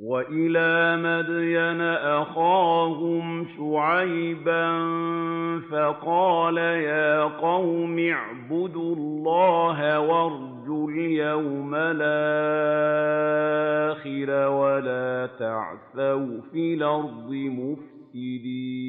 وَإِلَىٰ مَدْيَنَ أَخَاهُمْ شُعَيْبًا فَقَالَ يَا قَوْمِ اعْبُدُوا اللَّهَ وَارْجُوا الْيَوْمَ الْآخِرَ وَلَا تَعْثَوْا فِي الْأَرْضِ مُفْسِدِينَ.